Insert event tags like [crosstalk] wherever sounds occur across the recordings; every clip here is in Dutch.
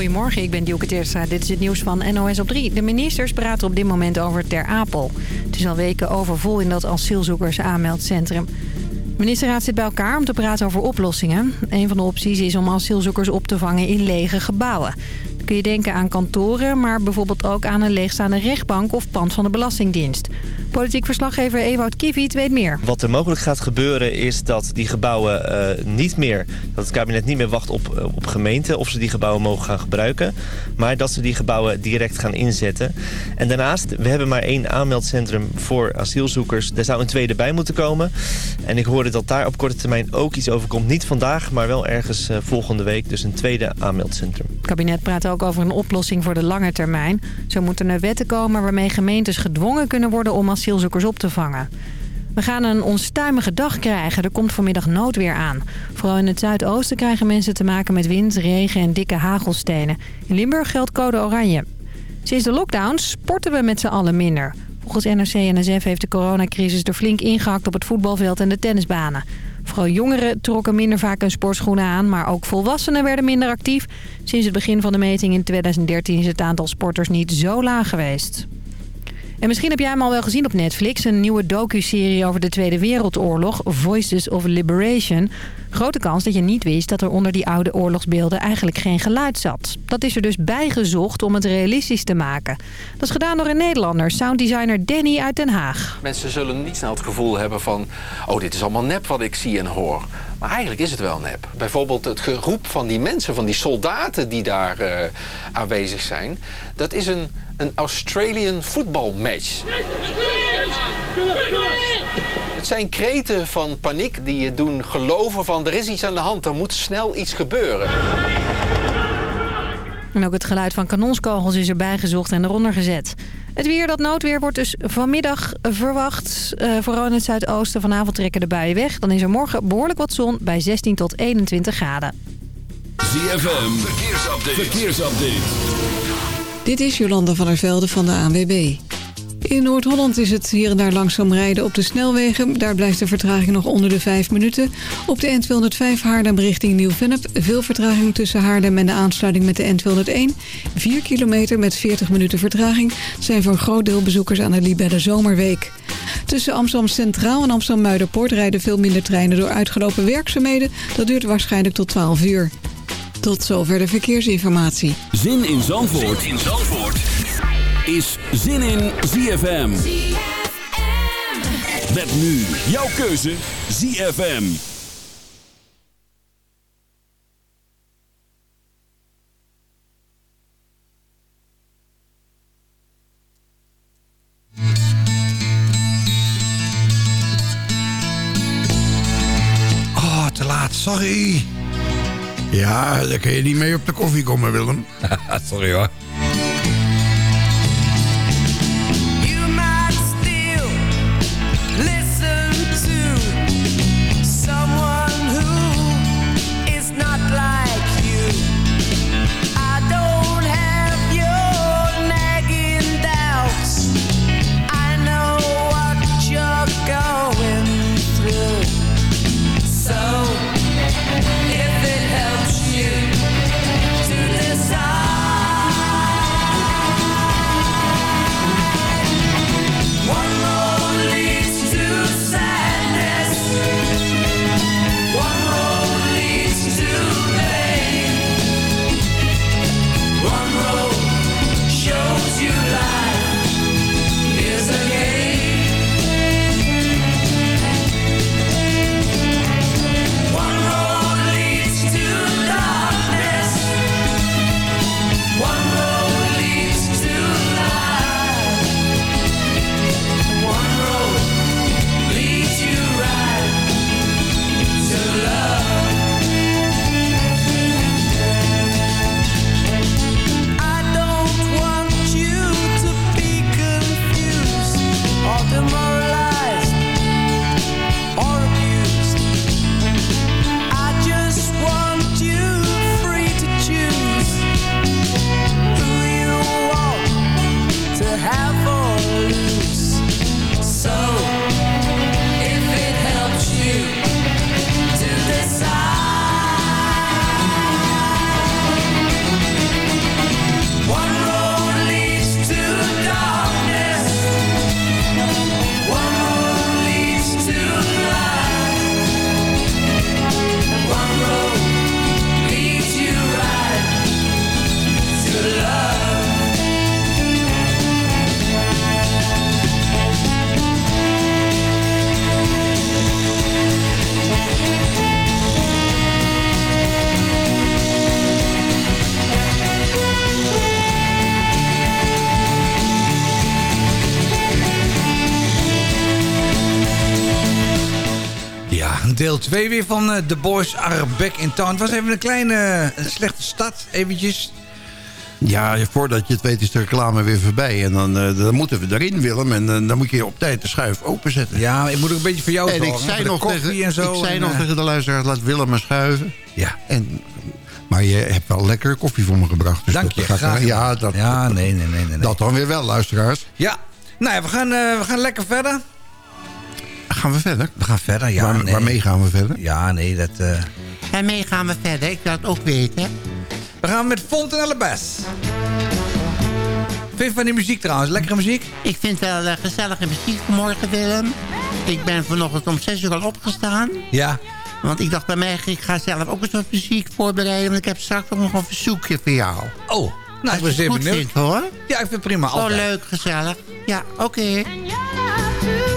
Goedemorgen, ik ben Dielke Teerstra. Dit is het nieuws van NOS op 3. De ministers praten op dit moment over Ter Apel. Het is al weken overvol in dat asielzoekers aanmeldcentrum. De ministerraad zit bij elkaar om te praten over oplossingen. Een van de opties is om asielzoekers op te vangen in lege gebouwen kun je denken aan kantoren, maar bijvoorbeeld ook aan een leegstaande rechtbank of pand van de Belastingdienst. Politiek verslaggever Ewout Kiviet weet meer. Wat er mogelijk gaat gebeuren is dat die gebouwen uh, niet meer, dat het kabinet niet meer wacht op, uh, op gemeenten of ze die gebouwen mogen gaan gebruiken, maar dat ze die gebouwen direct gaan inzetten. En daarnaast, we hebben maar één aanmeldcentrum voor asielzoekers. Daar zou een tweede bij moeten komen. En ik hoorde dat daar op korte termijn ook iets over komt. Niet vandaag, maar wel ergens uh, volgende week. Dus een tweede aanmeldcentrum. Het kabinet praat ook over een oplossing voor de lange termijn. Zo moeten er wetten komen waarmee gemeentes gedwongen kunnen worden om asielzoekers op te vangen. We gaan een onstuimige dag krijgen. Er komt vanmiddag noodweer aan. Vooral in het zuidoosten krijgen mensen te maken met wind, regen en dikke hagelstenen. In Limburg geldt code oranje. Sinds de lockdown sporten we met z'n allen minder. Volgens NRC-NSF heeft de coronacrisis er flink ingehakt op het voetbalveld en de tennisbanen. Vooral jongeren trokken minder vaak hun sportschoenen aan, maar ook volwassenen werden minder actief. Sinds het begin van de meting in 2013 is het aantal sporters niet zo laag geweest. En misschien heb jij hem al wel gezien op Netflix. Een nieuwe docu-serie over de Tweede Wereldoorlog. Voices of Liberation. Grote kans dat je niet wist dat er onder die oude oorlogsbeelden eigenlijk geen geluid zat. Dat is er dus bijgezocht om het realistisch te maken. Dat is gedaan door een Nederlander, sounddesigner Danny uit Den Haag. Mensen zullen niet snel het gevoel hebben van... oh, dit is allemaal nep wat ik zie en hoor. Maar eigenlijk is het wel nep. Bijvoorbeeld het geroep van die mensen, van die soldaten die daar uh, aanwezig zijn... dat is een, een Australian voetbalmatch. Het zijn kreten van paniek die je doen geloven van er is iets aan de hand, er moet snel iets gebeuren. En ook het geluid van kanonskogels is erbij gezocht en eronder gezet. Het weer, dat noodweer, wordt dus vanmiddag verwacht. Uh, vooral in het zuidoosten. Vanavond trekken de buien weg. Dan is er morgen behoorlijk wat zon bij 16 tot 21 graden. ZFM, verkeersupdate. verkeersupdate. Dit is Jolanda van der Velde van de ANWB. In Noord-Holland is het hier en daar langzaam rijden op de snelwegen. Daar blijft de vertraging nog onder de 5 minuten. Op de N205 Haarlem richting Nieuw-Vennep. Veel vertraging tussen Haarlem en de aansluiting met de N201. 4 kilometer met 40 minuten vertraging... zijn voor een groot deel bezoekers aan de Libelle Zomerweek. Tussen Amsterdam Centraal en Amsterdam Muiderpoort... rijden veel minder treinen door uitgelopen werkzaamheden. Dat duurt waarschijnlijk tot 12 uur. Tot zover de verkeersinformatie. Zin in Zandvoort. Zin in Zandvoort is zin in ZFM. Met nu jouw keuze ZFM. Oh, te laat, sorry. Ja, daar kun je niet mee op de koffie komen, Willem. [laughs] sorry hoor. Deel 2 weer van uh, The Boys Are Back in Town. Het was even een kleine uh, slechte stad, eventjes. Ja, voordat je het weet is de reclame weer voorbij. En dan, uh, dan moeten we erin, Willem. En dan moet je op tijd de schuif openzetten. Ja, ik moet ook een beetje voor jou en zorgen. Ik zei, nog tegen, en zo, ik zei en, nog tegen de luisteraar, laat Willem maar schuiven. Ja. En, maar je hebt wel lekker koffie voor me gebracht. Dus Dank je, graag. Ja, dat, ja nee, nee, nee, nee, Dat dan weer wel, luisteraars. Ja, nou ja, we gaan, we gaan lekker verder. Gaan we verder? We gaan verder, ja. Waar, nee. Waarmee gaan we verder? Ja, nee, dat... Uh... Waarmee gaan we verder? Ik wil het ook weten. We gaan met Fontanelle Bass. Vind je van die muziek trouwens? Lekkere muziek? Ik vind wel uh, gezellige muziek vanmorgen, Willem. Ik ben vanochtend om 6 uur al opgestaan. Ja. Want ik dacht bij mij, ik ga zelf ook eens wat muziek voorbereiden. Want ik heb straks ook nog een verzoekje voor jou. Oh, nou, ik ben zeer benieuwd. Vindt, hoor. Ja, ik vind het prima. Oh, altijd. leuk, gezellig. Ja, oké. Okay.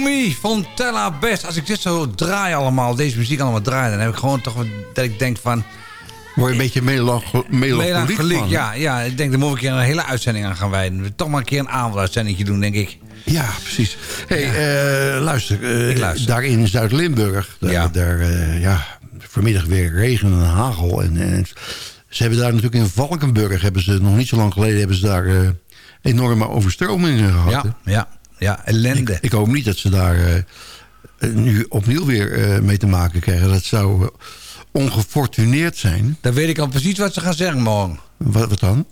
Rescue Me van Tella Best. Als ik dit zo draai allemaal, deze muziek allemaal draai... dan heb ik gewoon toch dat ik denk van... Word je een beetje melancho melancholiek van? Ja, ja, ik denk, daar moet ik een hele uitzending aan gaan wijden. Toch maar een keer een avonduitzending doen, denk ik. Ja, precies. hey, ja. Uh, luister, uh. Daar in Zuid-Limburg, daar, ja. daar uh, ja, vanmiddag weer regen en hagel. En, en, ze hebben daar natuurlijk in Valkenburg, hebben ze nog niet zo lang geleden... hebben ze daar enorme overstromingen gehad. Ja, ja. Ja, ellende. Ik, ik, hoop niet dat ze daar uh, nu opnieuw weer uh, mee te maken krijgen. Dat zou ongefortuneerd zijn. Dan weet ik al precies wat ze gaan zeggen morgen. Wat, wat dan?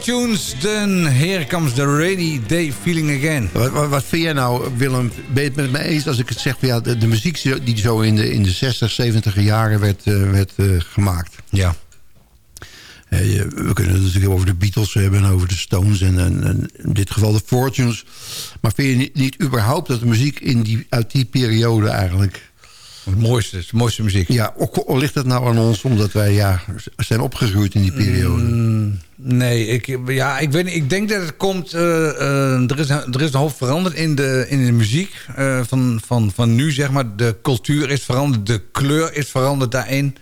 Fortunes. Then here comes the rainy day feeling again. Wat, wat, wat vind jij nou, Willem? Ben je het met me eens als ik het zeg... Ja, de, de muziek die zo in de, in de 60, 70 jaren werd, eh, werd eh, gemaakt. Ja. Eh, je- we kunnen het natuurlijk over de Beatles hebben... en over de Stones en, en, en in dit geval de Fortunes. Maar vind je niet, niet überhaupt dat de muziek in die, uit die periode eigenlijk... Het mooiste, het mooiste muziek. Ja, ligt dat nou aan ons omdat wij ja, zijn opgegroeid in die periode? Mm, nee, ik, ja, ik, weet ik denk dat het komt... eh, eh, er, is, een- er is een hoop veranderd in de, in de muziek eh, van, van, van nu, zeg maar. De cultuur is veranderd, de kleur is veranderd daarin.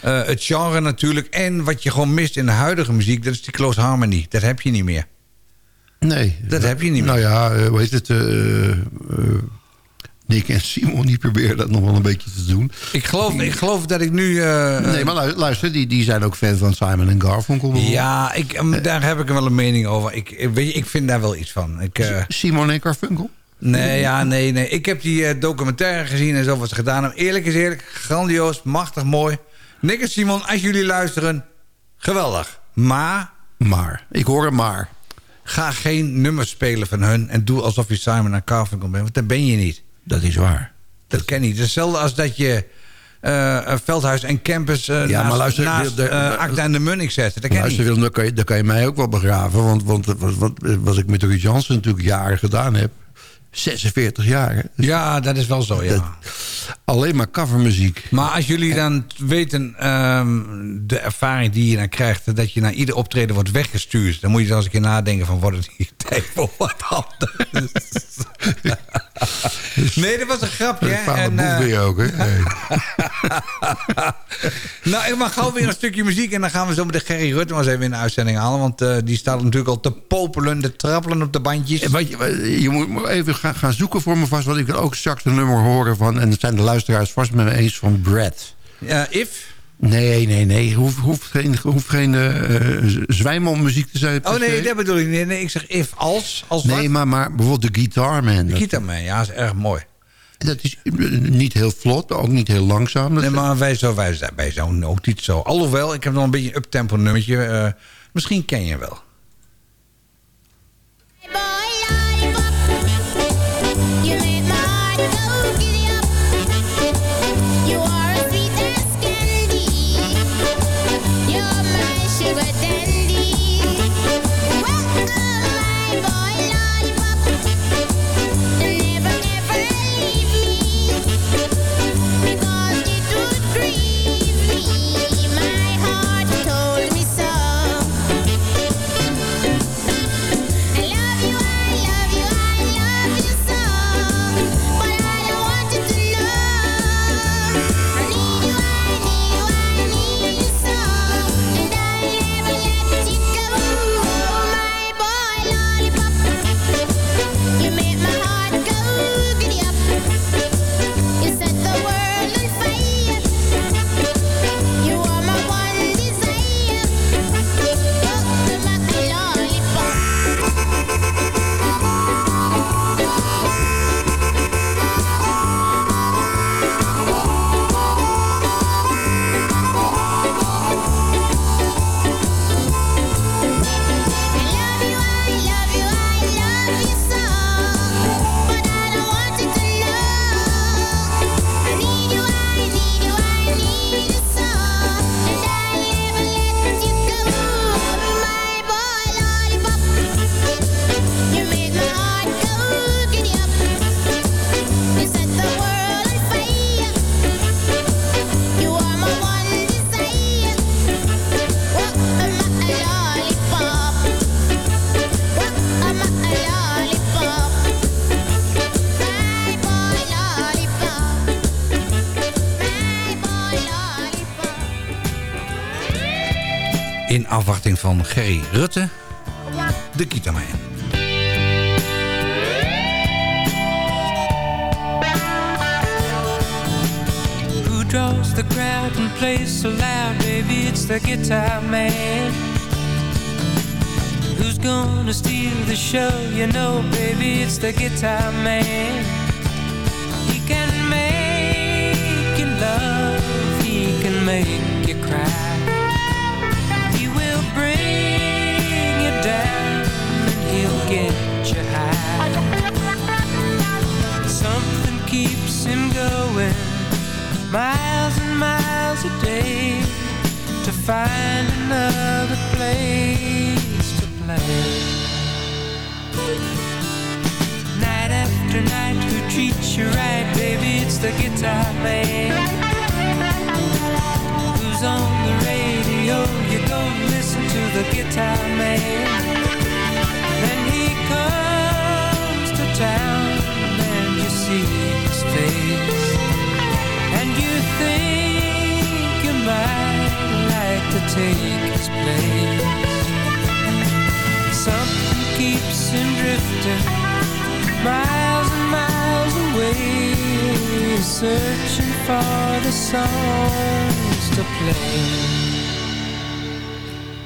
Het genre natuurlijk. En wat je gewoon mist in de huidige muziek... dat is die close harmony. Dat heb je niet meer. Nee. Dat heb je niet meer. Nou ja, hoe heet het? Nick en Simon die proberen dat nog wel een beetje te doen. Ik geloof, ik geloof dat ik nu... eh, Nee, maar lu- luister, die, die zijn ook fan van Simon en Garfunkel. Ja, ik, eh, daar heb ik wel een mening over. Ik, weet je, ik vind daar wel iets van. Ik, eh, Simon en Garfunkel? nee, ja, nee, nee. Ik heb die documentaire gezien en zo wat ze gedaan hebben. Eerlijk is eerlijk, grandioos, machtig, mooi. Nick en Simon, als jullie luisteren, geweldig. Maar Maar, ik hoor hem maar. ga geen nummers spelen van hun... en doe alsof je Simon en Garfunkel bent, want dat ben je niet. Dat is waar. Dat ken niet. Hetzelfde als dat je een Veldhuis en Campus eh Ja, maar luister, naast de- de- eh, en de Munnik zetten. Dat ken Luister. Willem, dan kan, je, dan kan je mij ook wel begraven. Want, want wat, ik met Ruud Jansen natuurlijk jaren gedaan heb... 46 jaar. hè. Ja, dat is wel zo, ja. Dat- alleen maar covermuziek. Maar als jullie dan weten ehm, de ervaring die je dan krijgt... dat je naar ieder optreden wordt weggestuurd... dan moet je dan eens een keer nadenken van... wordt het hier tijd voor wat anders? [laughs] [laughs] nee, dat was een grapje. En, eh, weer ook, hè? [laughs] Nee. [laughs] nou, ik mag gauw weer een stukje muziek... en dan gaan we zo met de Gerry Rutte maar eens even in de uitzending halen... want eh, die staat natuurlijk al te popelen, te trappelen op de bandjes. Eh, Wat je, je moet even gaan, gaan zoeken voor me vast... want ik wil ook straks een nummer horen van... en dat zijn de luisteraars vast met me eens van Brad. Ja, if? Nee, nee, nee. Hoeft, hoeft geen, hoeft geen eh zwijmelmuziek te zijn. Oh nee, dat bedoel ik niet. Nee, ik zeg if, als, als Nee, wat? maar, maar bijvoorbeeld de Guitar Man. De Dat, Guitar Man, ja, is erg mooi. dat is eh, niet heel vlot, ook niet heel langzaam. Nee, maar wij, zo, wij, wij zijn ook niet zo. Alhoewel, ik heb nog een beetje een uptempo nummertje. eh, misschien ken je wel. In afwachting van Gerry Rutte, de Kitaman. Who draws the crowd and plays so loud, baby? It's the guitar man. Who's gonna steal the show? You know, baby, it's the guitar man. He can make you love, he can make you cry. down and he'll get you high. Something keeps him going miles and miles a day to find another place to play. Night after night, who treats you right, baby? It's the guitar man who's on the guitar man. Then he comes to town and you see his face. And you think you might like to take his place. Something keeps him drifting miles and miles away, searching for the songs to play.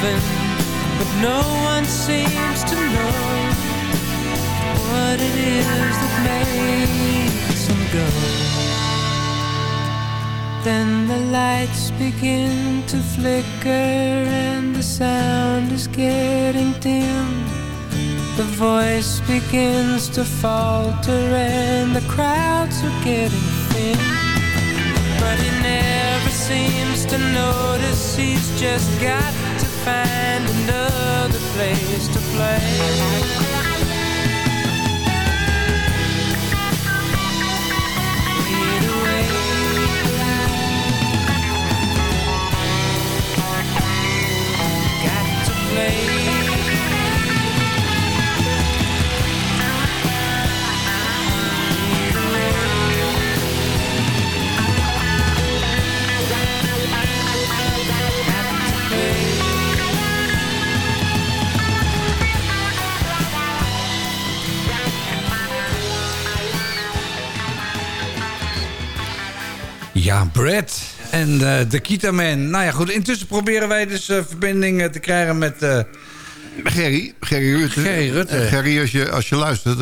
Moving, but no one seems to know what it is that makes him go. Then the lights begin to flicker and the sound is getting dim. The voice begins to falter and the crowds are getting thin. But he never seems to notice he's just got find another place to play. Fade Ja, Brad en eh, de Kita Man. Nou ja, goed. Intussen proberen wij dus eh, verbinding te krijgen met... eh, Gerry, Gerry Rutte. Gerry Rutte. Gerry, als je, als je luistert,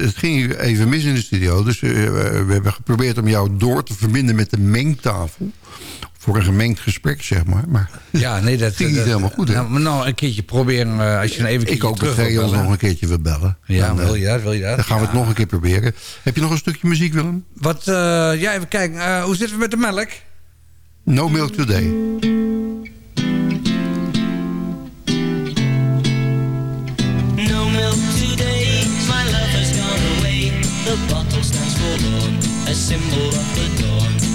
het ging hier even mis in de studio. Dus we hebben geprobeerd om jou door te verbinden met de mengtafel. Voor een gemengd gesprek, zeg maar. Maar ja, nee, dat [laughs] ging niet dat- helemaal goed, hè? Nou, maar nou, een keertje proberen, eh, als je nou even een Ik hoop dat ons nog een keertje wil bellen. Ja, Dan, wil eh, je dat? Wil je dat? Dan gaan we het nog een keer proberen. Heb je nog een stukje muziek, Willem? Wat, eh, ja, even kijken. Eh, hoe zitten we met de melk? No Milk Today. No milk today, my love has gone away. The bottle stands forlorn, a symbol of the dawn.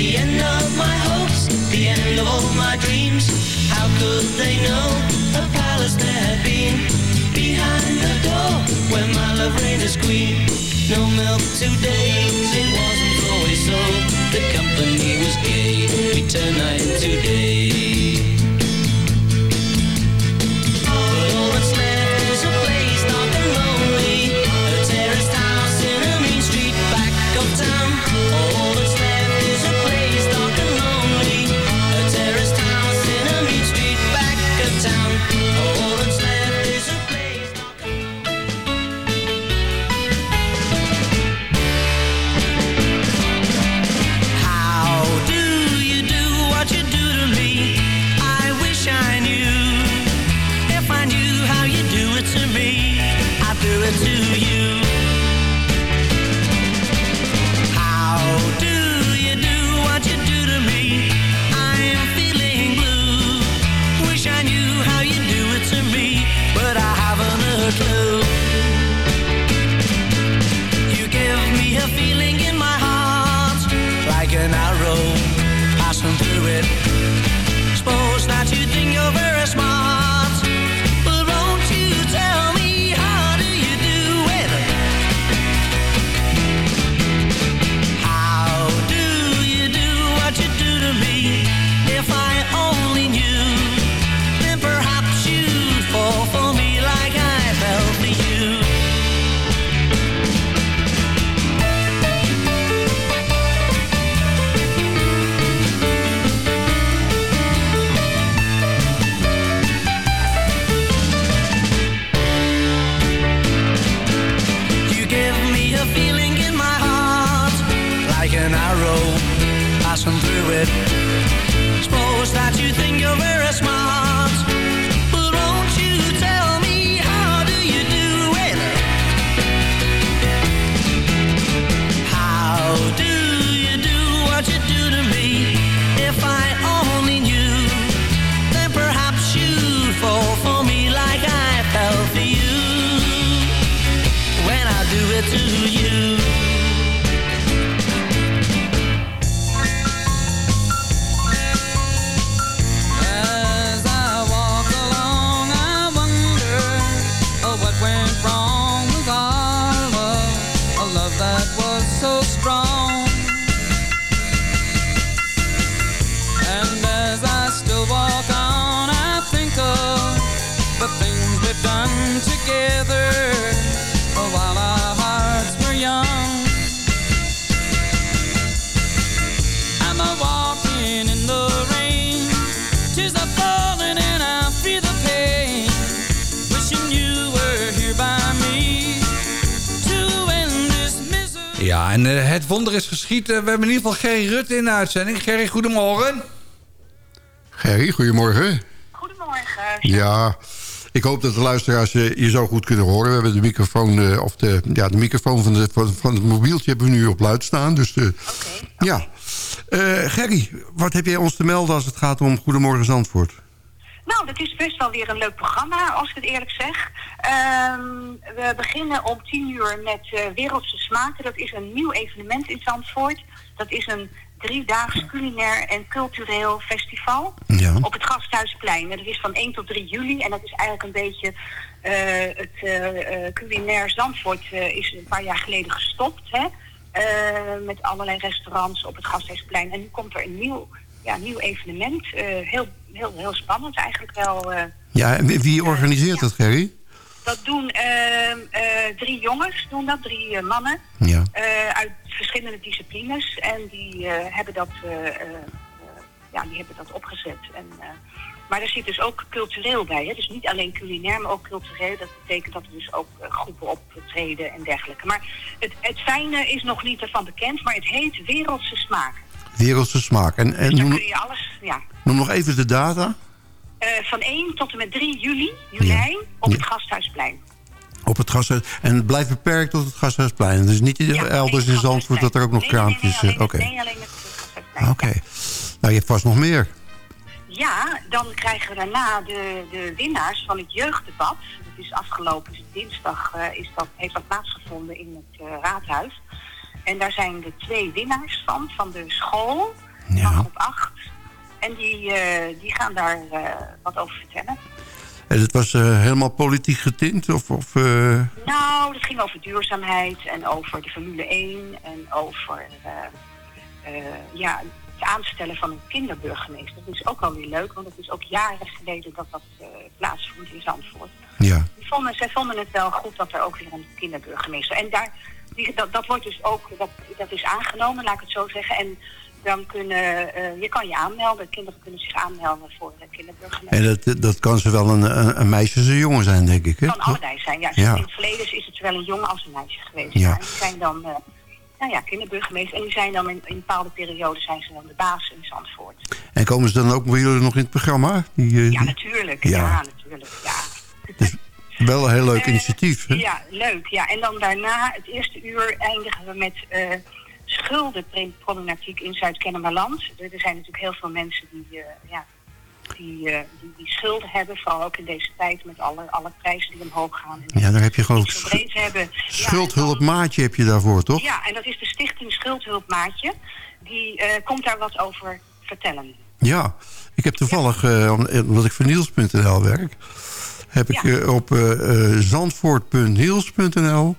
The end of my hopes, the end of all my dreams. How could they know a palace there had been behind the door where my love reigned as queen? No milk today, Eh, we hebben in ieder geval Gerry Rutte in de uitzending. Gerry, goedemorgen. Gerry, goedemorgen. Goedemorgen. Ja, ik hoop dat de luisteraars eh, je zo goed kunnen horen. We hebben de microfoon, eh, of de, ja, de microfoon van, de, van, van het mobieltje hebben we nu op luid staan. Dus de, ja. Eh, Gerry, wat heb jij ons te melden als het gaat om Goedemorgen Zandvoort? Nou, dat is best wel weer een leuk programma, als ik het eerlijk zeg. Ehm, we beginnen om tien uur met eh, Wereldse Smaken. Dat is een nieuw evenement in Zandvoort. Dat is een driedaags culinair en cultureel festival Ja. op het Gasthuisplein. En dat is van 1 tot 3 juli en dat is eigenlijk een beetje... eh, het eh, culinair Zandvoort is een paar jaar geleden gestopt, hè? Met allerlei restaurants op het Gasthuisplein. En nu komt er een nieuw, ja, nieuw evenement. Heel, heel, heel spannend eigenlijk wel. eh. Ja, en wie- organiseert dat, Gerry? dat doen ehm, eh, drie jongens, doen dat, drie eh, mannen. Ja. uit verschillende disciplines. En die hebben dat, ja, die hebben dat opgezet. En, maar er zit dus ook cultureel bij. Hè? Dus niet alleen culinair, maar ook cultureel. Dat betekent dat er dus ook groepen optreden en dergelijke. Maar het, het fijne is nog niet ervan bekend, maar het heet Wereldse Smaak. Wereldse smaak. En, en Dus noem, kun je alles, ja. Noem nog even de data. Eh, van 1 tot en met 3 juli, juli, op het Gasthuisplein. Op het gasthuis. En het blijft beperkt tot het gasthuisplein. Dus niet elders in Zandvoort dat er ook nog kraampjes... eh, Oké, Nee, alleen het Gasthuisplein. oké. Nou, je hebt vast nog meer. Ja, dan krijgen we daarna de, de winnaars van het jeugddebat. Dat is afgelopen dus dinsdag eh, is dat, heeft dat plaatsgevonden in het eh, raadhuis. En daar zijn de twee winnaars van, van de school, van groep 8. En die, eh, die gaan daar eh, wat over vertellen. En het was eh, helemaal politiek getint? Of, of, Nou, het ging over duurzaamheid en over de Formule 1 en over ja, het aanstellen van een kinderburgemeester. Dat is ook wel weer leuk, want het is ook jaren geleden dat dat plaatsvond in Zandvoort. ja. Die vonden, zij vonden het wel goed dat er ook weer een kinderburgemeester... En daar, die, dat, dat wordt dus ook, dat, dat is aangenomen, laat ik het zo zeggen. En dan kunnen, eh, je kan je aanmelden, kinderen kunnen zich aanmelden voor de kinderburgemeester. En dat, dat kan zowel een, een, meisje als een jongen zijn, denk ik. Hè? kan allebei zijn, ja. Ja. In het verleden is het zowel een jongen als een meisje geweest. Ja. Maar die zijn dan, eh, nou ja, kinderburgemeester. En die zijn dan in, in bepaalde perioden zijn ze dan de baas in Zandvoort. En komen ze dan ook bij jullie nog in het programma? Die, eh, Ja, natuurlijk. Ja. Ja, natuurlijk. Ja. Wel een heel leuk Eh, initiatief. Hè? Ja, leuk. Ja. En dan daarna, het eerste uur, eindigen we met eh schuldenproblematiek in Zuid-Kennemerland. Er zijn natuurlijk heel veel mensen die, eh, ja, die, eh, die, die schulden hebben. Vooral ook in deze tijd met alle, alle prijzen die omhoog gaan. En Ja, daar heb je gewoon. Ja, Schuldhulpmaatje heb je daarvoor, toch? Ja, en dat is de Stichting Schuldhulpmaatje. Die eh, komt daar wat over vertellen. Ja, ik heb toevallig, om- omdat ik voor Niels.nl werk... heb ik op zandvoort.niels.nl...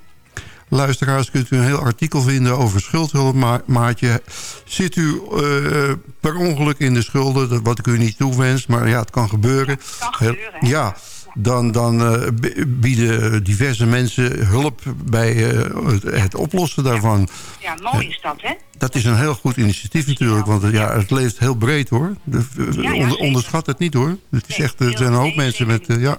Luisteraars kunt u een heel artikel vinden over schuldhulpmaatje. Zit u eh, per ongeluk in de schulden, wat ik u niet toewens... maar ja, het kan gebeuren. Heel- ja, dan, dan eh, bieden diverse mensen hulp bij eh, het, het oplossen daarvan. Ja, mooi is dat, hè? Dat is een heel goed initiatief natuurlijk, want ja, het leeft heel breed hoor. De, ja, onder- onderschat het niet hoor. Het is echt, er zijn een hoop mensen met, ja.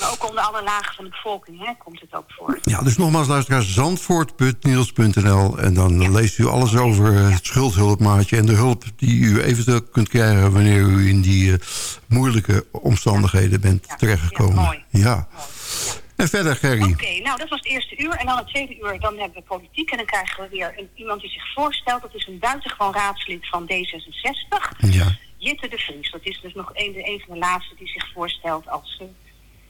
Maar ook onder alle lagen van de bevolking hè, komt het ook voor. Ja, dus nogmaals luisteraars, zandvoort.niels.nl en dan leest u alles over het schuldhulpmaatje en de hulp die u eventueel kunt krijgen wanneer u in die eh, moeilijke omstandigheden bent terechtgekomen. Ja, En verder, Gerry. Oké, nou dat was het eerste uur. En dan het tweede uur, dan hebben we politiek. En dan krijgen we weer een, iemand die zich voorstelt. Dat is een buitengewoon raadslid van D66. Ja. Jitte de Vries. Dat is dus nog een, de, een van de laatste die zich voorstelt als eh,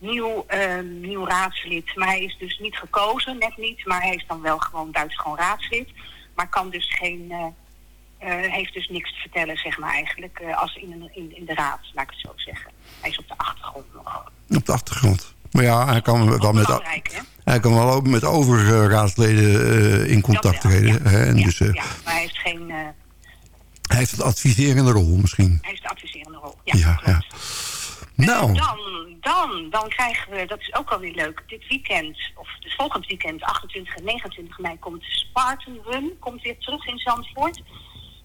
nieuw, eh, nieuw raadslid. Maar hij is dus niet gekozen, net niet. Maar hij is dan wel gewoon buitengewoon raadslid. Maar kan dus geen... eh, eh, heeft dus niks te vertellen, zeg maar eigenlijk, eh, als in, een, in, in de raad, laat ik het zo zeggen. Hij is op de achtergrond nog. Op de achtergrond. Maar ja, hij kan wel met, hij kan wel ook met overige raadsleden in contact treden. Hè? En dus, Ja, maar hij heeft geen... hij heeft een adviserende rol misschien. hij heeft de adviserende rol. Ja, Ja, ja. Nou, Dan, dan, dan krijgen we, dat is ook alweer leuk, dit weekend, of dus volgend weekend, 28 en 29 mei, komt de Spartan Run, komt weer terug in Zandvoort.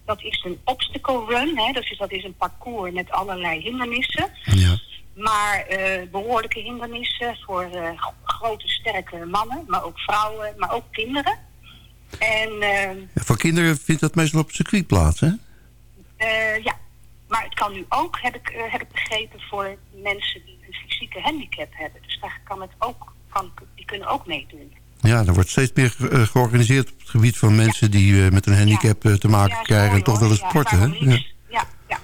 Dat is een obstacle run, hè, dus dat is een parcours met allerlei hindernissen. Ja. Maar eh, behoorlijke hindernissen voor eh, grote, sterke mannen, maar ook vrouwen, maar ook kinderen. En eh, voor kinderen vindt dat meestal op het circuit plaats, hè? ja, maar het kan nu ook, heb ik, eh, heb ik begrepen, voor mensen die een fysieke handicap hebben. Dus daar kan het ook, kan, die kunnen ook meedoen. Ja, er wordt steeds meer ge- eh, georganiseerd op het gebied van mensen die eh, met een handicap te maken Ja, krijgen mooi, en toch willen Ja, sporten. Hè? Ja. Ja, ja.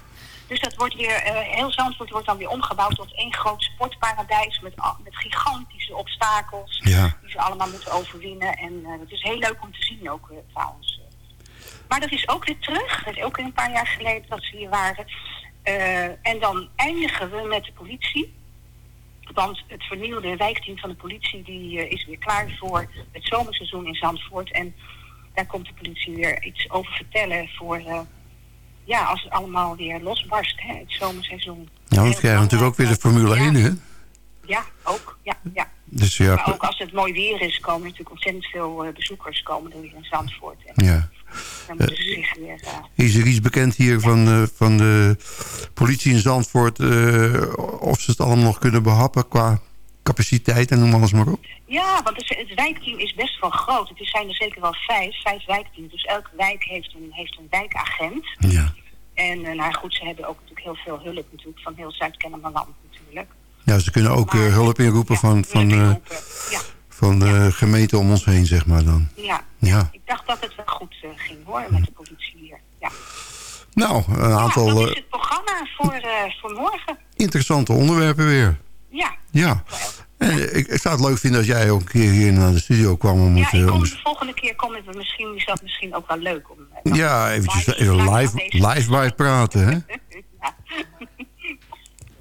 Dus dat wordt weer, heel Zandvoort wordt dan weer omgebouwd tot één groot sportparadijs met, met gigantische obstakels Ja. die ze allemaal moeten overwinnen. En het is heel leuk om te zien ook trouwens. Maar dat is ook weer terug. Dat is ook een paar jaar geleden dat ze hier waren. Eh, en dan eindigen we met de politie. Want het vernieuwde wijkteam van de politie die, eh, is weer klaar voor het zomerseizoen in Zandvoort. En daar komt de politie weer iets over vertellen voor... eh, ja, als het allemaal weer losbarst, hè, het zomerseizoen. Ja, want we krijgen natuurlijk ook weer de Formule 1, hè? Ja, ook. Ja, ja. Dus ja, Maar ook als het mooi weer is, komen natuurlijk ontzettend veel bezoekers komen er weer in Zandvoort. En ja. Eh, Is er iets bekend hier van, eh, van de politie in Zandvoort... eh, of ze het allemaal nog kunnen behappen qua capaciteit en noem alles maar op? Ja, want het, wijkteam is best wel groot. Het zijn er zeker wel vijf, vijf wijkteams. Dus elke wijk heeft een, heeft een wijkagent. Ja. En nou goed, ze hebben ook natuurlijk heel veel hulp natuurlijk van heel Zuid-Kennemerland natuurlijk. Ja, ze kunnen ook hulp inroepen van, van, eh, Ja, van de gemeente om ons heen, zeg maar dan. ja. Ja. Ik dacht dat het wel goed eh, ging hoor, met de politie hier. Ja. Nou, een Ja, aantal dat eh, is het programma voor, eh, voor morgen. interessante onderwerpen weer. Ja. Ja. En ik, ik zou het leuk vinden als jij ook een keer hier naar de studio kwam. Om Ja, het, ik eh, kom om- de volgende keer komen we misschien, is dat misschien ook wel leuk om. eh, ja, eventjes even live, live bij praten. Hè? [laughs]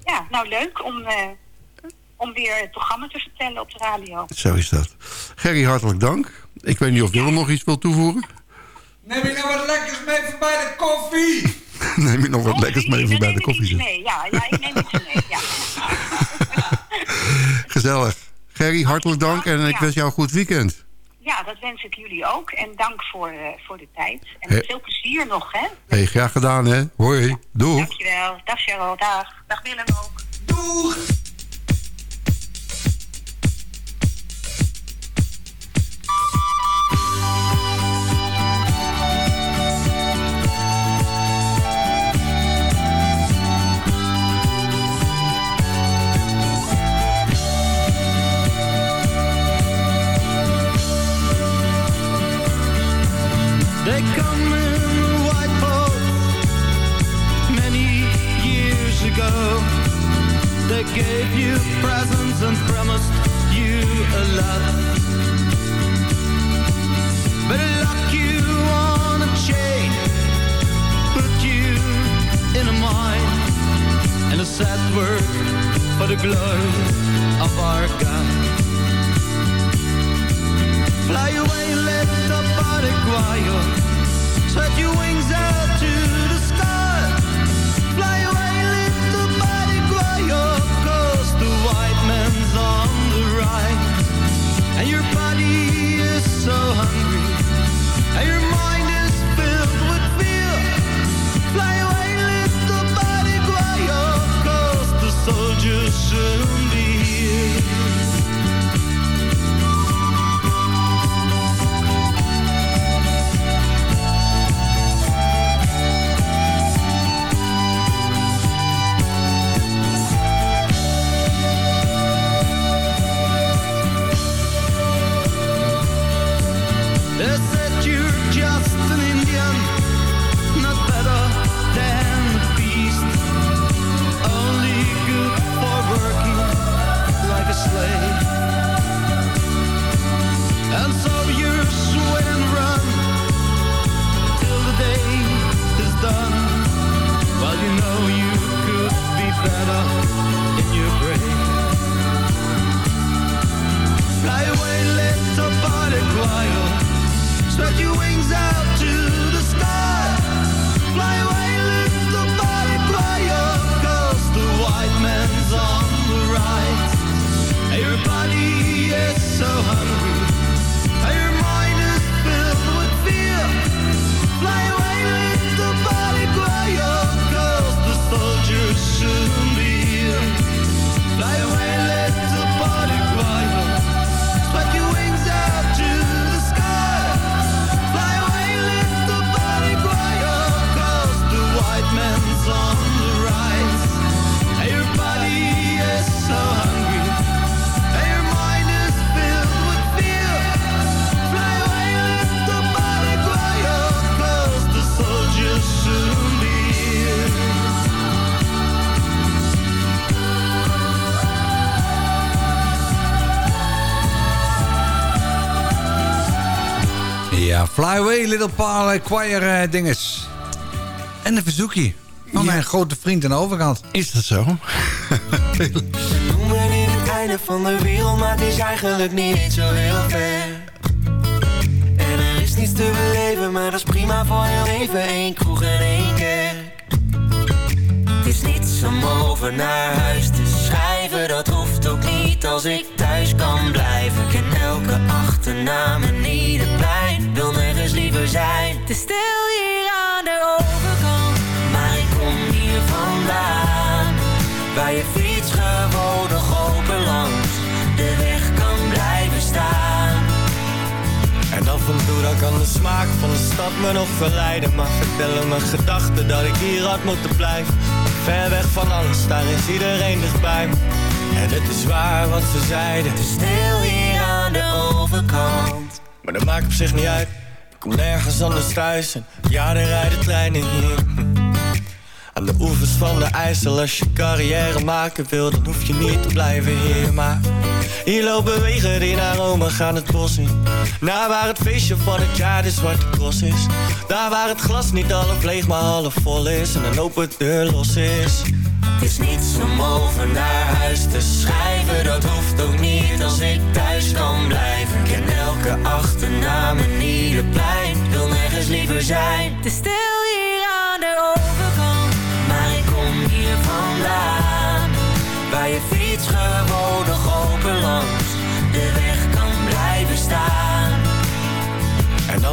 Ja, nou leuk om, eh, om weer het programma te vertellen op de radio. Zo is dat. Gerry, hartelijk dank. Ik weet niet of Willem nog iets wil toevoegen. Neem je nou wat lekkers mee voor bij de koffie? [laughs] Neem je nog wat lekkers mee voor bij de koffie? Nee, ja, ja, ik neem iets mee. Ja. [laughs] Gezellig. Gerry, hartelijk dank en ik wens jou een goed weekend. ja, dat wens ik jullie ook. En dank voor, eh, voor de tijd. En Hey. veel plezier nog, hè? Hey, graag gedaan hè. Hoi. Doeg. Dankjewel. Dag Cheryl, dag. Dag Willem ook. Doeg! Gave you presents and promised you a lot. Fly away, let the body quiet. Spread your wings out you know you could be better in your grave. Fly away, let body. Spread your wings out Away, Little Pal, Choir eh, dinges. En een verzoekje van mijn grote vriend aan de overkant. Is dat zo? Noemen in het einde van de wereld, maar het is eigenlijk niet zo heel ver. En er is niets te beleven, maar dat is prima voor heel even. Eén kroeg en één kerk. Het is niets om over naar huis te schrijven, dat hoeft ook niet als ik thuis kan blijven. Ik ken elke achternaam en ieder plein, wil nergens liever zijn. Te stil hier aan de overkant, maar ik kom hier vandaan. Waar je fiets gewoon nog open langs de weg kan blijven staan. En af en toe dan kan de smaak van de stad me nog verleiden Maar vertellen mijn gedachten dat ik hier had moeten blijven Ver weg van alles, daar is iedereen dichtbij En het is waar wat ze zeiden Te stil hier aan de overkant. Maar dat maakt op zich niet uit Ik kom nergens anders thuis en ja, er rijden treinen hier Aan de oevers van de IJssel Als je carrière maken wil, dan hoef je niet te blijven hier Maar Hier lopen wegen die naar Rome gaan het bos in. Naar waar het feestje van het jaar de zwarte cross is. Daar waar het glas niet half leeg maar half vol is. En een open deur los is. Het is niets om over naar huis te schrijven. Dat hoeft ook niet als ik thuis kan blijven. Ik ken elke achternaam en ieder plein. Wil nergens liever zijn. Te stil hier aan de overkant, maar ik kom hier vandaan. Waar je fiets gewoon nog open langs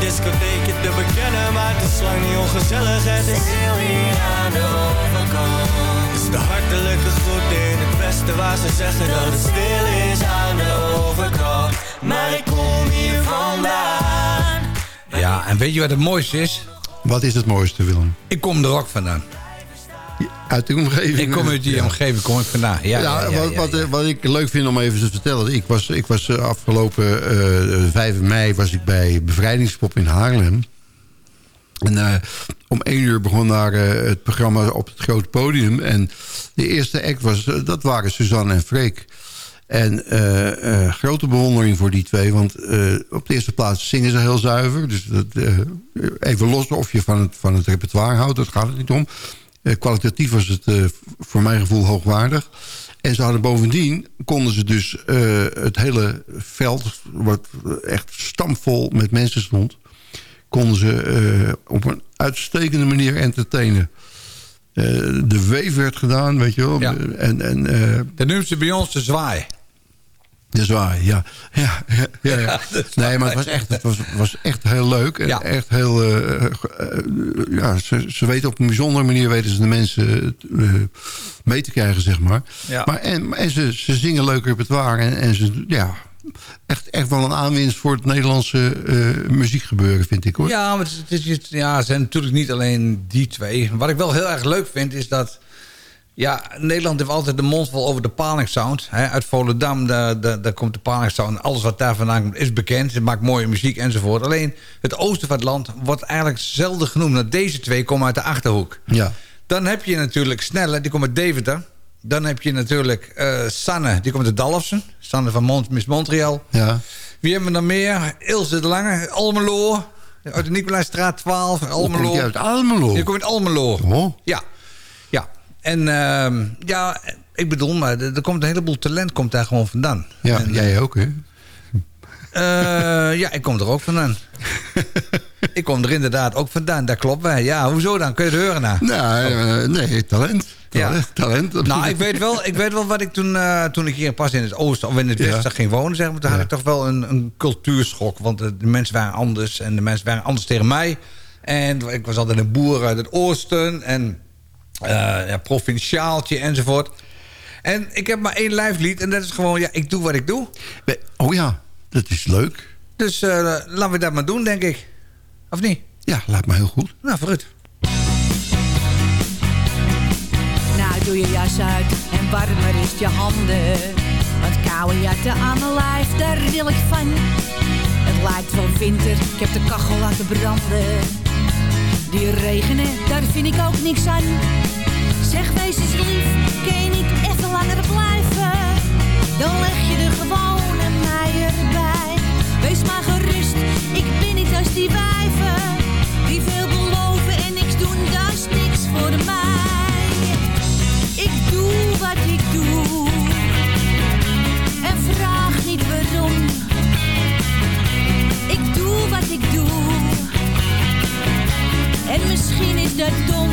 discotheekje te bekennen, maar het is lang niet ongezellig. Het is stil hier aan de overkant. Het is de hartelijke groet in het westen waar ze zeggen dat het stil is aan de overkant. Maar ik kom hier vandaan. Ja, en weet je wat het mooiste is? Wat is het mooiste, Willem? Ik kom er ook vandaan. Uit de omgeving? Ik kom uit die Ja. omgeving, kom ik vandaan. Ja, Ja, ja, ja, wat, wat, wat ik leuk vind om even te vertellen. Ik was, ik was eh, afgelopen eh 5 mei was ik bij Bevrijdingspop in Haarlem. En eh, om één uur begon daar het programma op het grote podium. En de eerste act was, dat waren Suzanne en Freek. En grote bewondering voor die twee. Want op de eerste plaats zingen ze heel zuiver. Dus dat, even los of je van het, van het repertoire houdt. Dat gaat het niet om. Eh, kwalitatief was het eh, voor mijn gevoel hoogwaardig. En ze hadden bovendien, konden ze dus eh, het hele veld... wat echt stampvol met mensen stond... konden ze op een uitstekende manier entertainen. De weef werd gedaan, weet je wel. Ja. En, en, Dat noemt ze bij ons de zwaai. Is waar, ja. ja, ja, ja, ja. [laughs] nee, maar het was echt, het was, was echt heel leuk. En echt heel... eh, eh, ja, ze, ze weten op een bijzondere manier weten ze de mensen eh, mee te krijgen, zeg maar. Maar en en ze, ze zingen leuk repertoire. En, en ze, ja, echt, echt wel een aanwinst voor het Nederlandse eh, muziekgebeuren, vind ik, hoor. Ja, maar het, is- het, is- ja, het zijn natuurlijk niet alleen die twee. Wat ik wel heel erg leuk vind, is dat... Ja, Nederland heeft altijd de mond vol over de Palingsound. Hè, uit Volendam, daar, daar, daar komt de Palingsound. Alles wat daar vandaan komt is bekend. Het maakt mooie muziek enzovoort. Alleen het oosten van het land wordt eigenlijk zelden genoemd. Nou, deze twee komen uit de Achterhoek. Ja. Dan heb je natuurlijk Snelle, die komt uit Deventer. Dan heb je natuurlijk eh, Sanne, die komt uit Dalfsen. Sanne van Mont Miss Montreal. ja. Wie hebben we dan meer? Ilse de Lange, Almelo. Uit de Nicolaasstraat 12, Almelo. komt uit Almelo? Die komt uit Almelo. Oh. Ja. En ehm, ja, ik bedoel, maar er er komt een heleboel talent komt daar gewoon vandaan. Ja, En, jij ook, hè? eh, ja, ik kom er ook vandaan. [laughs] ik kom er inderdaad ook vandaan, dat klopt wij. Ja, hoezo dan? Kun je het horen nou? Nou, eh, nee, talent. Ja. Talent. talent. Nou, ik weet wel, ik weet wel wat ik toen, eh, toen ik hier pas in het oosten of in het Ja. westen ging wonen, zeg maar, toen had ik toch wel een, een cultuurschok. Want de, mensen waren anders en de mensen waren anders tegen mij. En ik was altijd een boer uit het oosten en ja, provinciaaltje enzovoort. En ik heb maar één lijflied en dat is gewoon, ja, ik doe wat ik doe. Oh ja, dat is leuk. Dus eh, laten we dat maar doen, denk ik. Of niet? Ja, lijkt me heel goed. Nou, vooruit. Nou, doe je jas uit en warmer is je handen. Want koude jatten aan mijn lijf, daar wil ik van. Het lijkt wel winter, ik heb de kachel laten branden. Die regenen, daar vind ik ook niks aan. Zeg, wees eens lief, je niet even langer blijven? Dan leg je gewoon een mij erbij. Wees maar gerust, ik ben niet als die wijven. Die veel beloven en niks doen, dat is niks voor mij. Ik doe wat ik doe. En vraag niet waarom. Ik doe wat ik doe. En misschien is dat dom.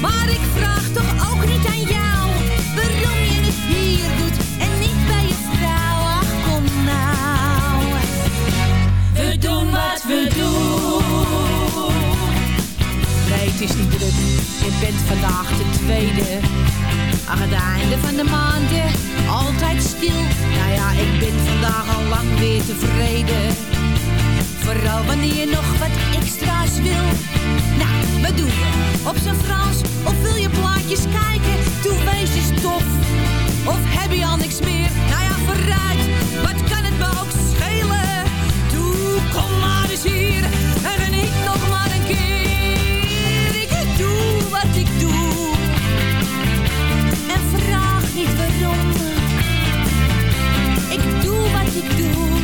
Maar ik vraag toch ook niet aan jou. Waarom je het hier doet en niet bij je vrouw. Ach, kom nou. We doen wat we doen. Breek het is niet druk. Je bent vandaag de tweede. Aan het einde van de maanden altijd stil. Nou ja, ik ben vandaag al lang weer tevreden. Vooral wanneer je nog wat extra's wil. Nou, wat doen we? Op zijn Frans of wil je plaatjes kijken? Doe wees eens tof. Of heb je al niks meer? Nou ja, vooruit. Wat kan het me ook schelen? Doe, kom maar eens hier. En geniet nog maar een keer. Ik doe wat ik doe. En vraag niet waarom. Ik doe wat ik doe.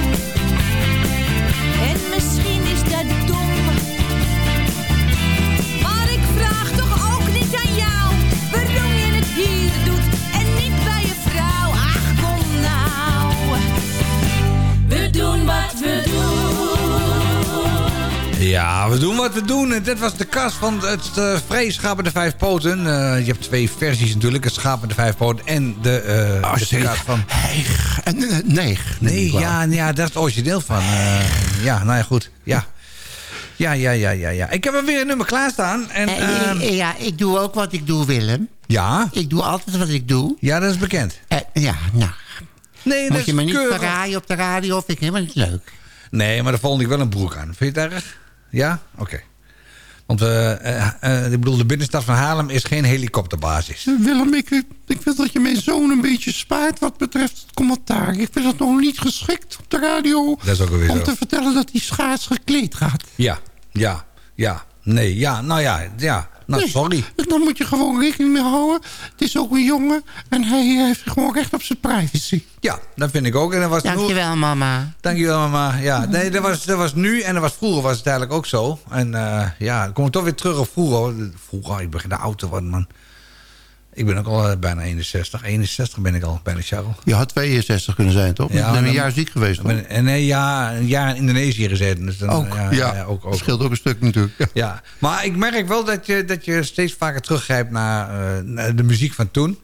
Ja, we doen wat we doen. En Dit was de kast van het uh, Vreeschaap met de vijf poten. Eh, je hebt twee versies natuurlijk. Het schaap met de vijf poten en de, Oh, de kast van... En, eh, nee. Nee, ja, ja, dat is het origineel van. ja, nou ja, goed. Ja. Ja, ja, ja, ja, ja. Ik heb er weer een nummer klaarstaan. En, Eh, ehm, eh, ja, ik doe ook wat ik doe, Willem. Ja? Ik doe altijd wat ik doe. Ja, dat is bekend. Ja, nou. Nee, dat Moet is je me niet verraaien op de radio, vind ik helemaal niet leuk. Nee, maar daar vond ik wel een broek aan. Vind je het erg? Ja? Oké. Want eh, eh, eh, ik bedoel, de binnenstad van Haarlem is geen helikopterbasis. Willem, ik, ik vind dat je mijn zoon een beetje spaart wat betreft het commentaar. Ik vind het nog niet geschikt op de radio Dat is ook om zo. te vertellen dat hij schaars gekleed gaat. Ja, ja, ja. Nee, ja, nou ja, ja. Nou, Nee, sorry. Daar moet je gewoon rekening mee houden. Het is ook een jongen en hij heeft gewoon recht op zijn privacy. Ja, dat vind ik ook. En dat was Dankjewel, mama. Dankjewel, mama. Ja, [laughs] nee, dat was, dat was nu en dat was vroeger was het eigenlijk ook zo. En eh, ja, dan kom ik toch weer terug op vroeger. Vroeger, ik begin de auto worden, man. Ik ben ook al eh, bijna 61. 61 ben ik al, bijna Charles. Je had 62 kunnen zijn, toch? Ja, je bent een jaar ziek geweest, toch? ben- en nee, ja, een jaar in Indonesië gezeten. Dus dan, Ook, ja. ook, ook. Scheelt ook een stuk natuurlijk. Ja. Ja, maar ik merk wel dat je, dat je steeds vaker teruggrijpt naar, eh, naar de muziek van toen.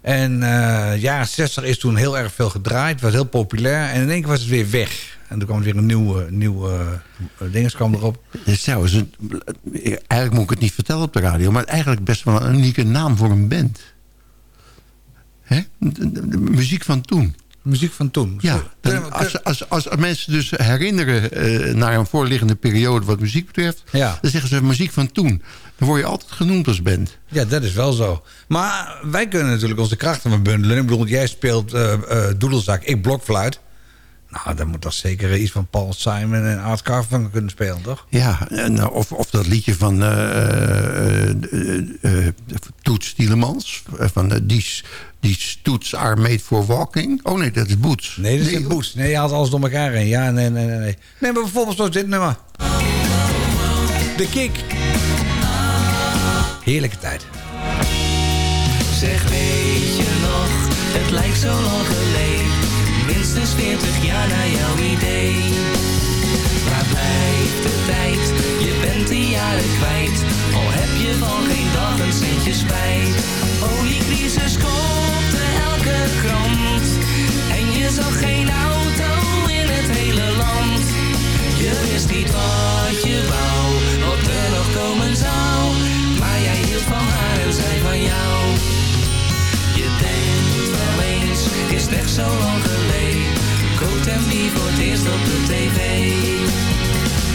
En eh jaren 60 is toen heel erg veel gedraaid. was heel populair. En in één keer was het weer weg. En toen kwam er weer een nieuwe, nieuwe uh, dinges kwam erop. Een- eigenlijk moet ik het niet vertellen op de radio... maar eigenlijk best wel een unieke naam voor een band. Hè? De muziek van toen. Muziek van toen. Ja, dan- als, als, als mensen dus herinneren eh, naar een voorliggende periode wat muziek betreft... Ja. dan zeggen ze muziek van toen. Dan word je altijd genoemd als band. Ja, dat is wel zo. Maar wij kunnen natuurlijk onze krachten maar bundelen. Ik bedoel, jij speelt eh eh, doedelzak, ik blokfluit. Nou, dan moet toch zeker iets van Paul Simon en Art Carfunkel kunnen spelen, toch? Ja, en, eh, of, of dat liedje van eh, eh, eh, eh, Toets Tielemans. Van die, die Toets are made for walking. Oh nee, dat is Boots. Nee, dat is een boost. Nee, je haalt alles door elkaar heen. Ja, nee, nee, nee. Nee, nee maar bijvoorbeeld zoals dit nummer. De kick. Heerlijke tijd. Zeg, weet je nog, het lijkt zo lang geleden. Minstens 40 jaar naar jouw idee. Waar blijft de tijd? Je bent de jaren kwijt. Al heb je van geen dag een centje spijt. Oliecrisis kopte elke krant. En je zag geen auto in het hele land. Je wist niet wat je wou, wat er nog komen zou. Maar jij hield van haar en zij van jou. Je denkt eens, is het echt zo lang geleden? Coat en wie voor het eerst op de tv.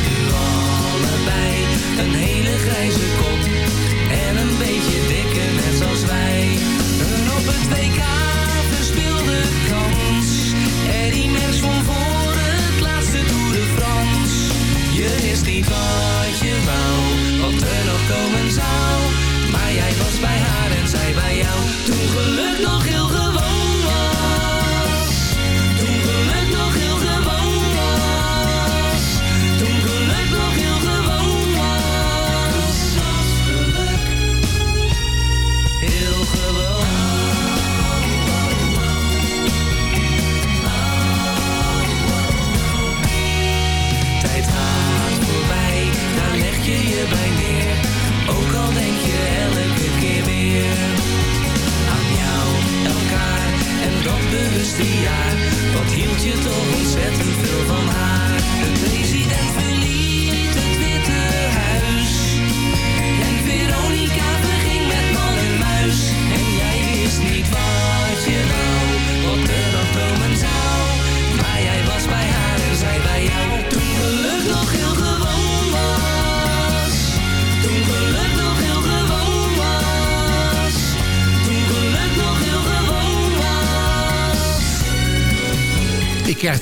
Nu allebei een hele grijze kop en een beetje dikker net zoals wij. Een op het WK verspeelde kans. Eddie Merckx van voor het laatste Tour de France. Je wist niet wat je wou, wat er nog komen zou. Maar jij was bij haar en zij bij jou. Toen geluk nog heel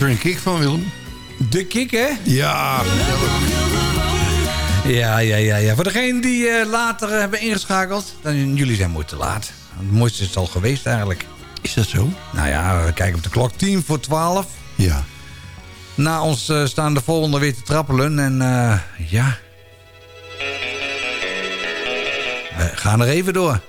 er een kick van, Willem. De kick, hè? Ja, Ja, ja, ja, ja. Voor degenen die eh, later hebben ingeschakeld, dan jullie zijn mooi te laat. Het mooiste is het al geweest eigenlijk. Is dat zo? Nou ja, we kijken op de klok. 10 voor 12. Ja. Na ons eh, staan de volgende weer te trappelen. En eh, ja. We gaan er even door.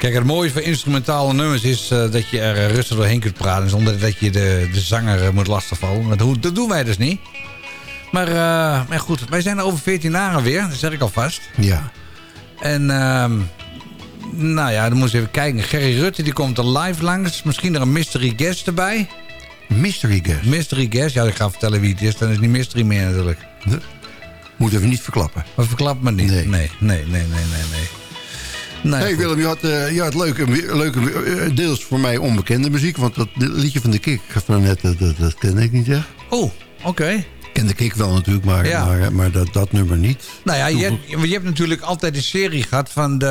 Kijk, het mooie van instrumentale nummers is eh, dat je er eh, rustig doorheen kunt praten... zonder dat je de, de zanger eh, moet lastigvallen. Dat, hoe- dat doen wij dus niet. Maar, maar goed, wij zijn er over 14 dagen weer. Dat zeg ik alvast. Ja. En ehm, nou ja, dan moeten we even kijken. Gerry Rutte die komt er live langs. Misschien er een mystery guest erbij. Mystery guest? Mystery guest. Ja, ik ga vertellen wie het is. Dan is het niet mystery meer natuurlijk. Moet even niet verklappen. Maar verklap me niet. Nee, nee, nee, nee, nee, nee. nee. Nou, hey. Willem, je had, eh, je had leuke, leuke eh, deels voor mij onbekende muziek. Want dat liedje van de Kik van net, dat, dat, dat ken ik niet echt. Oh, oké. Ken de Kik wel natuurlijk, maar, Ja. maar, maar dat, dat nummer niet. Nou ja, je hebt, je hebt natuurlijk altijd een serie gehad van de...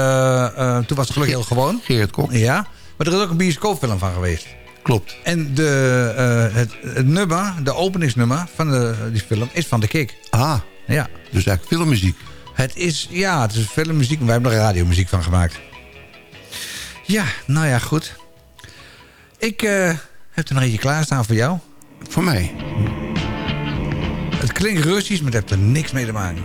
eh, toen was het gelukkig heel gewoon. Gerrit Kok. Ja, maar er is ook een bioscoopfilm van geweest. Klopt. En de, eh, het, het nummer, de openingsnummer van de, die film, is van de Kick. Ah, Ja. dus eigenlijk filmmuziek. Het is, ja, het is filmmuziek, maar wij hebben er radiomuziek van gemaakt. Ja, nou ja, goed. Ik eh, heb er nog eentje klaarstaan voor jou. Voor mij? Het klinkt Russisch, maar het heeft er niks mee te maken.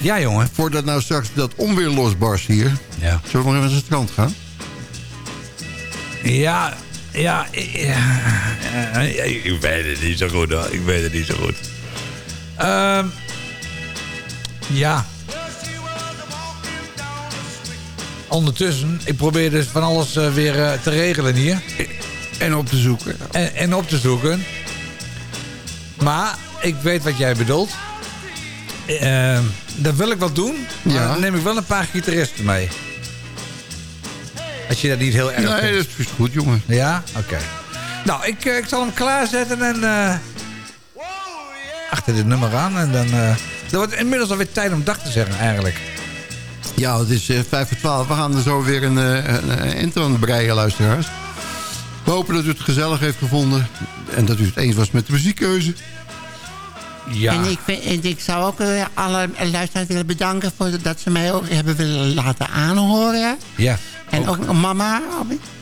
Ja, jongen. Voordat nou straks dat onweer losbarst hier. Ja. Zullen we nog even naar het strand gaan? Ja, ja, ja, ja, ik weet het niet zo goed hoor. Ik weet het niet zo goed. Ehm, ja. Ondertussen, ik probeer dus van alles eh, weer eh, te regelen hier. En op te zoeken. En, en op te zoeken. Maar ik weet wat jij bedoelt. Ehm, dat wil ik wel doen. Maar Ja. dan neem ik wel een paar gitaristen mee. Als je dat niet heel erg Nee, vindt. dat is goed, jongen. Ja? Oké. Nou, ik, eh, ik zal hem klaarzetten en... eh, achter dit nummer aan. En dan... dan wordt inmiddels alweer tijd om dag te zeggen, eigenlijk. Ja, het is eh, vijf voor twaalf. We gaan er zo weer een, een, een intro aan breien, luisteraars. We hopen dat u het gezellig heeft gevonden. En dat u het eens was met de muziekkeuze. Ja. En ik, en ik zou ook eh, alle luisteraars willen bedanken... voor dat ze mij ook hebben willen laten aanhoren. Ja. En ook, mama.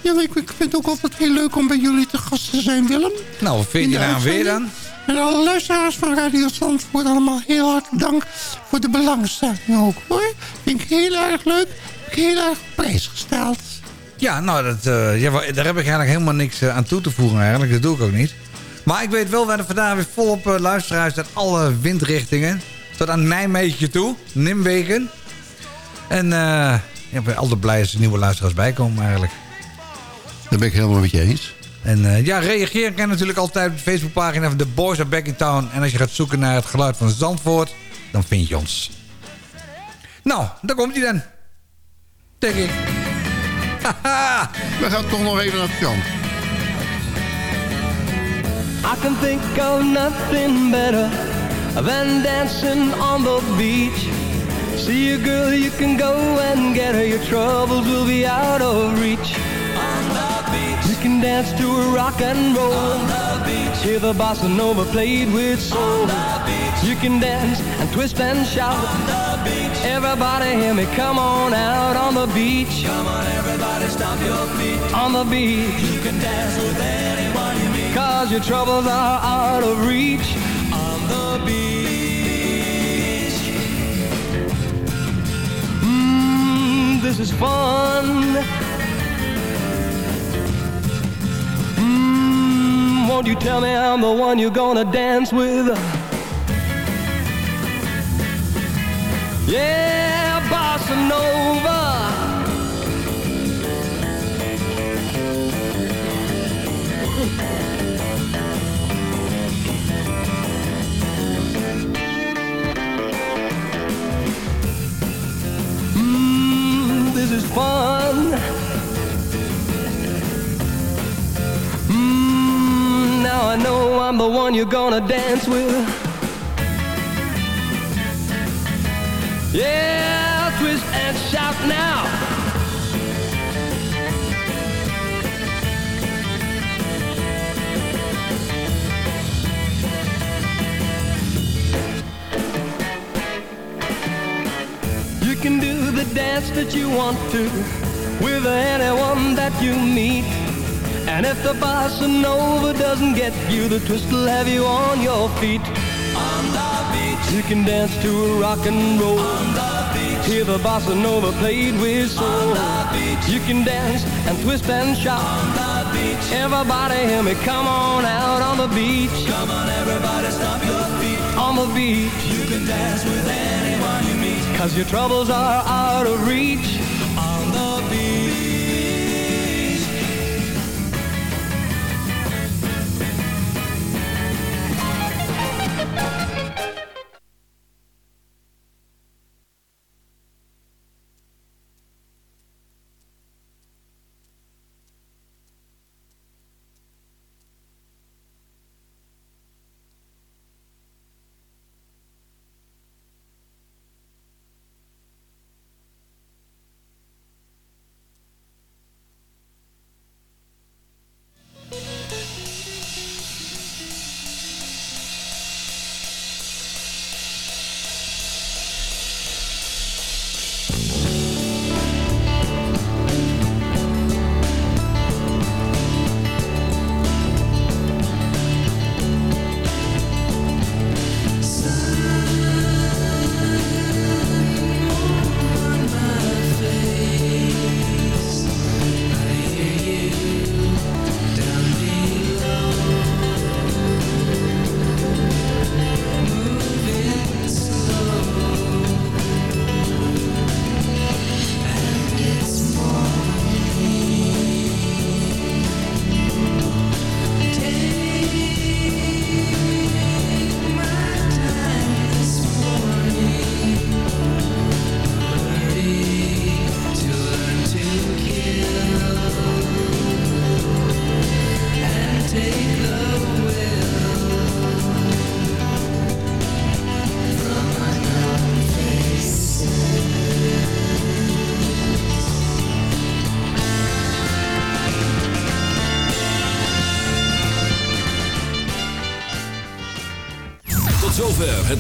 Ja, ik, ik vind het ook altijd heel leuk om bij jullie te gast te zijn, Willem. Nou, wat vind In je eraan weer dan? En alle luisteraars van Radio Zandvoort allemaal heel hartelijk dank voor de belangstelling ook, hoor. Vind ik heel erg leuk. Ik heel erg op prijs gesteld. Ja, nou, dat, eh, ja, daar heb ik eigenlijk helemaal niks eh, aan toe te voegen eigenlijk. Dat doe ik ook niet. Maar ik weet wel, we hebben vandaag weer volop eh, luisteraars uit alle windrichtingen. Tot aan Nijmegen toe, Nimwegen. En ja, ik ben altijd blij als er nieuwe luisteraars bij komen eigenlijk. Daar ben ik helemaal met je eens. En eh, ja, reageren kan natuurlijk altijd op de Facebookpagina van The Boys Are Back in Town. En als je gaat zoeken naar het geluid van Zandvoort, dan vind je ons. Nou, daar komt hij dan. Denk ik. Haha. [laughs] We gaan toch nog even naar het strand. I can think of nothing better than dancing on the beach. See a girl, you can go and get her. Your troubles will be out of reach. On the beach. You can dance to a rock and roll. On the beach. Hear the bossa nova played with soul. On the beach. You can dance and twist and shout. On the beach. Everybody hear me, come on out on the beach. Come on, everybody, stomp your feet. On the beach. You can dance with anyone. Cause your troubles are out of reach. On the beach. Mmm, this is fun. Mmm, won't you tell me I'm the one you're gonna dance with? Yeah, fun. Mmm, now I know I'm the one you're gonna dance with. Yeah, twist and shout now. Dance that you want to with anyone that you meet. And if the bossa nova doesn't get you, the twist will have you on your feet. On the beach, you can dance to a rock and roll. On the beach, hear the bossa nova played with soul. On the beach, you can dance and twist and shout. On the beach, everybody hear me, come on out on the beach. Come on, everybody, stop your feet. On the beach, you can dance with anyone. Cause your troubles are out of reach.